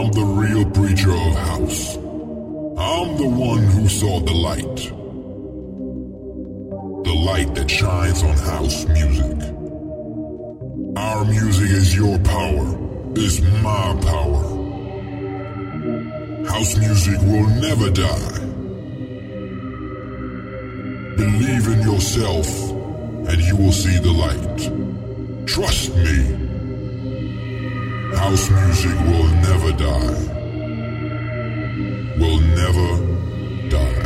I'm the real preacher of house. I'm the one who saw the light. The light that shines on house music. Our music is your power, is my power. House music will never die. Believe in yourself and you will see the light. Trust me. House music will never die. Will never die.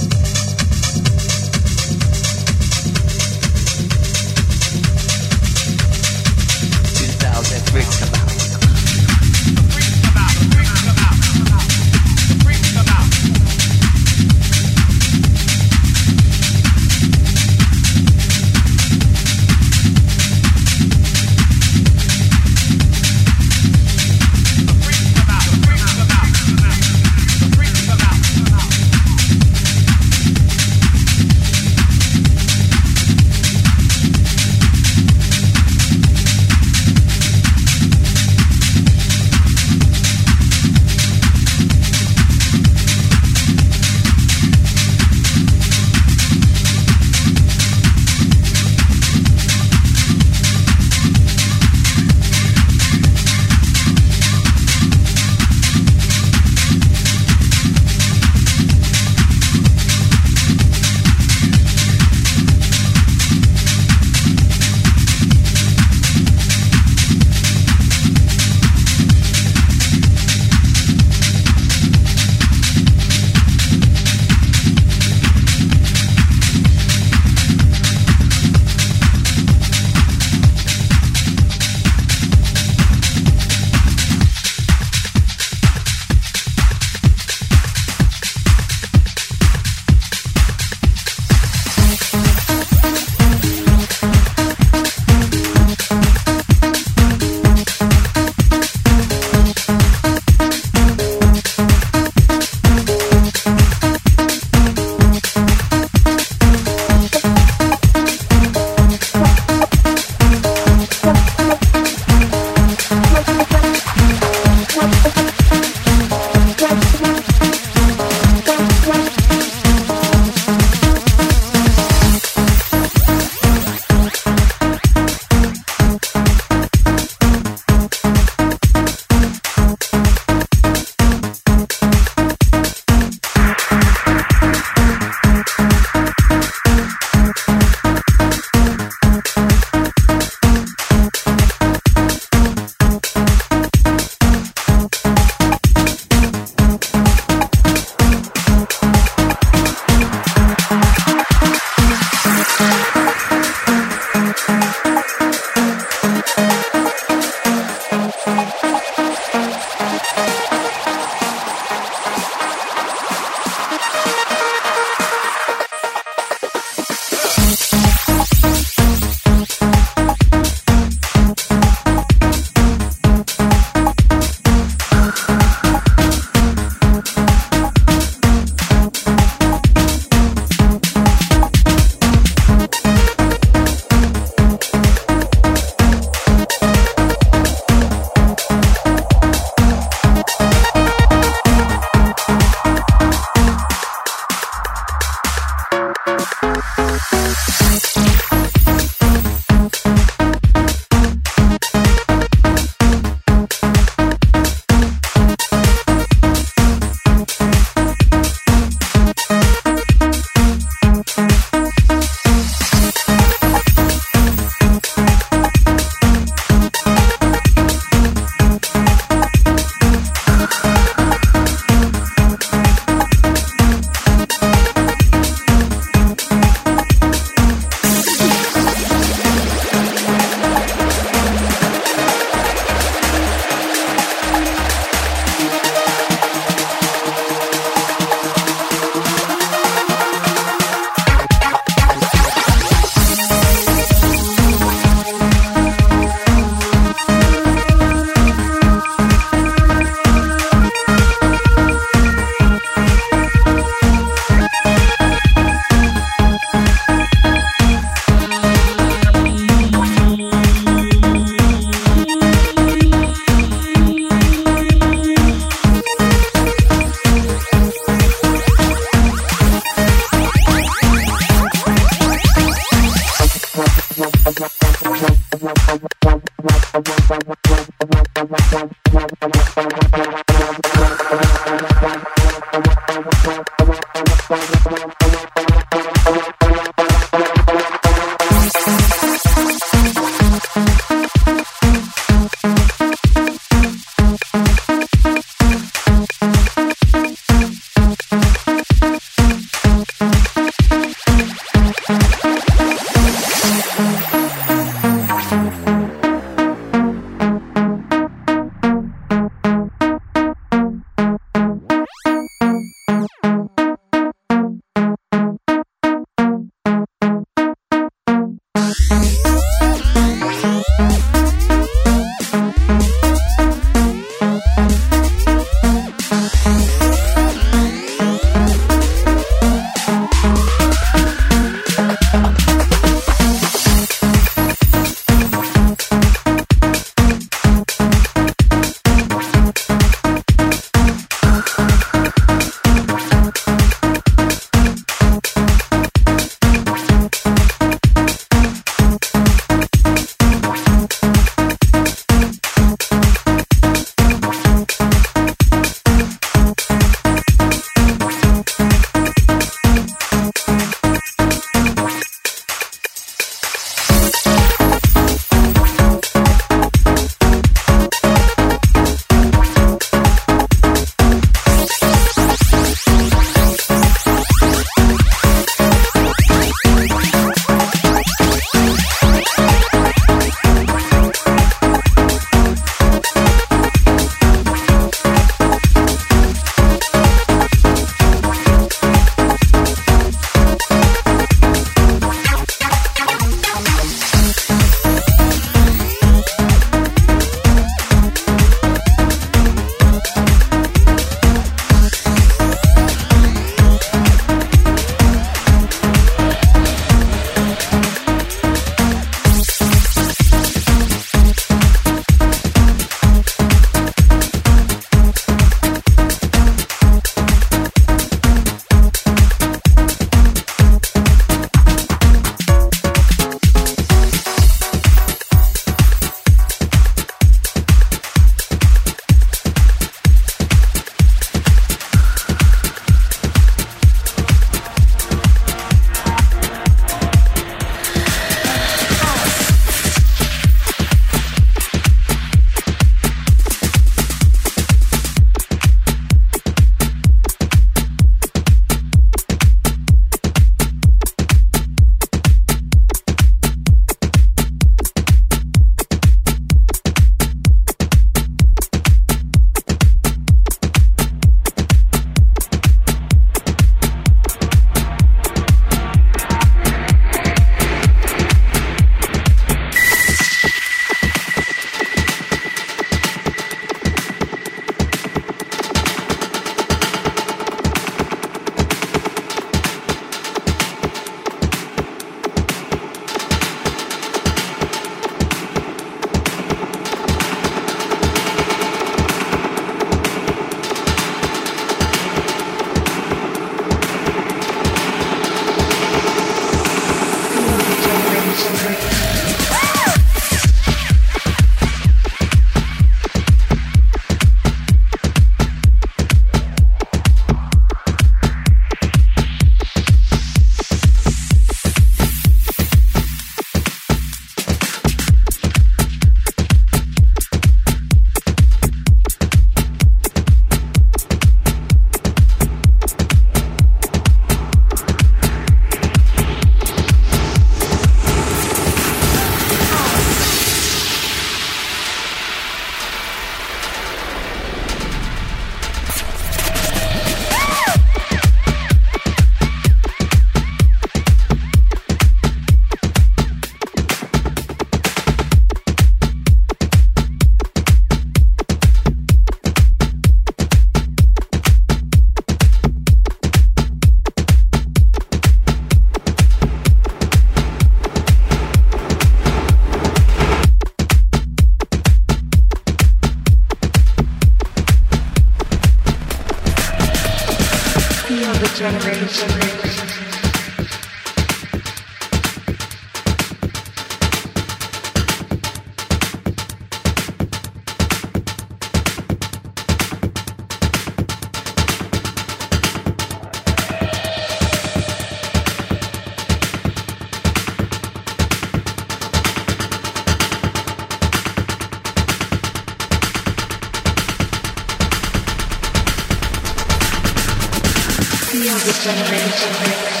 Music generation.